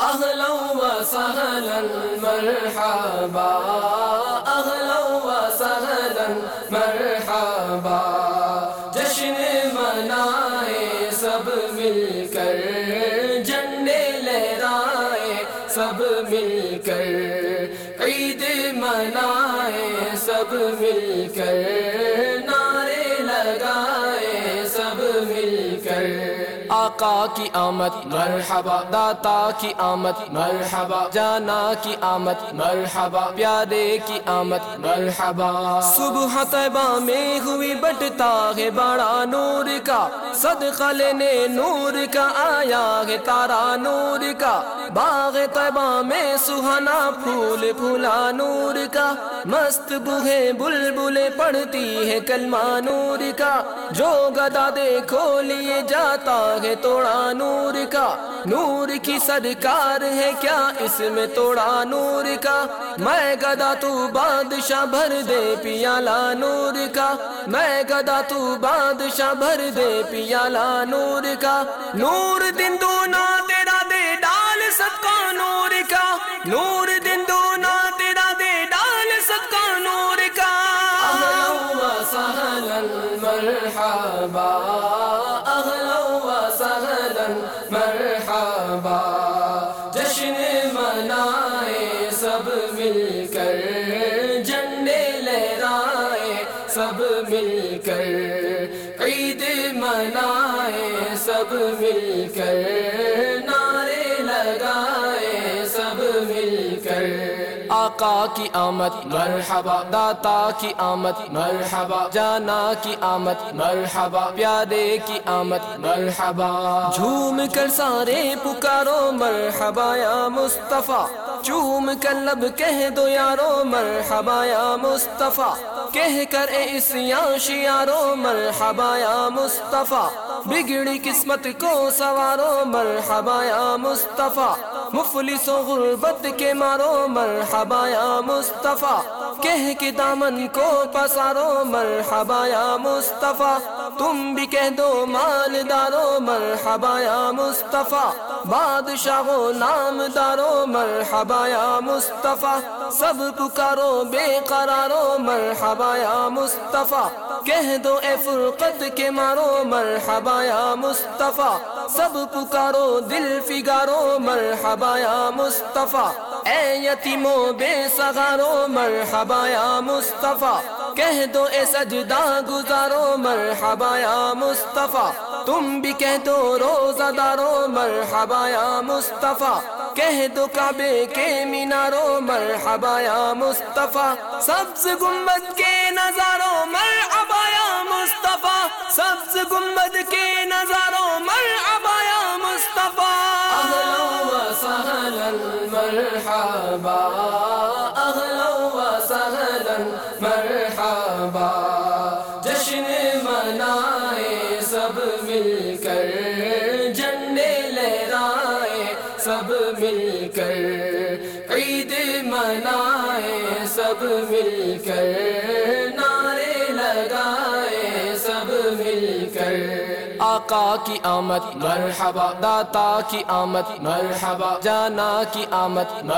اهلا وسهلا، مرحبا. اهلا وسهلا، مرحبا. جشن منائے سب مل کر جھنڈے لہرائے سب مل کر. عید منائے سب مل کر آقا کی آمد، مرحبا، داتا کی آمد، مرحبا، جانا کی آمد، مرحبا، پیارے کی آمد، مرحبا۔ صبح طیبہ میں ہوئی بٹتا ہے بڑا نور کا، صدقہ لینے نور کا، آیا ہے تارا نور کا۔ باغ طیبہ میں سہانا پھول، پھولا نور کا۔ مست بوہے بلبل پڑتی ہے کلمہ نور کا۔ جو گدا دیکھو، لیے جاتا ہے تو توڑا نور کا، نور کی سرکار ہے کیا اس میں توڑا نور کا؟ میں گدا تو بادشاہ بھر دے پیالہ نور کا۔ میں گدا تو بادشاہ بھر دے پیالہ نور کا۔ نور دن دونا تیرا دے ڈال سب کا نور کا۔ نور دن دونا تیرا دے ڈال سب کا نور کا۔ سہلن مرحبا مرحبا، جشن منائے، سب مل کر جھنڈے لہرائے، سب مل کر عید منائے، سب مل کر نعرے آقا کی آمد، مرحبا، داتا کی آمد، مرحبا، جانا کی آمد، مرحبا، پیارے کی آمد، مرحبا۔ جھوم کر سارے پکارو، مرحبا یا مصطفیٰ۔ چوم کر لب کہہ دو یارو، مرحبا یا مصطفیٰ۔ کہہ کر اے اس یاشیارو مرحبا یا مصطفیٰ۔ بگڑی قسمت کو سوارو، مرحبا یا مصطفیٰ۔ مفلس و غربت کے مارو مرحبا یا مصطفیٰ۔ کہہ کے دامن کو پسارو مرحبا یا مصطفیٰ۔ تم بھی کہہ دو مالدارو مرحبا یا مصطفیٰ۔ بادشاہ و نام دارو مرحبا یا مصطفیٰ۔ سب پکارو بے قرارو مرحبا یا مصطفیٰ۔ کہہ دو اے فرقت کے مارو مرحبا یا مصطفیٰ، سب پکارو دل فگارو مرحبا یا مصطفیٰ۔ اے یتیمو بے سغارو مرحبا یا مصطفیٰ۔ کہہ دو اے سجدہ گزارو مرحبا یا مصطفیٰ۔ تم بھی کہہ دو روزہ دارو مرحبا یا مصطفیٰ۔ کہہ دو کعبے کے مینارو مرحبا یا مصطفیٰ۔ سبز گنبد کے نظاروں، مرحبا یا مصطفیٰ۔ سبز گنبد کے نظاروں، مرحبا یا مصطفیٰ۔ اہلا و سہلا مرحبا اہلا و سہلا مرحبا جشن منائے سب مل کر۔ مل کر عید منائے، سب مل کر نعرے لگائے، سب مل کر آقا کی آمد، مرحبا، داتا کی آمد، مرحبا، جانا کی آمد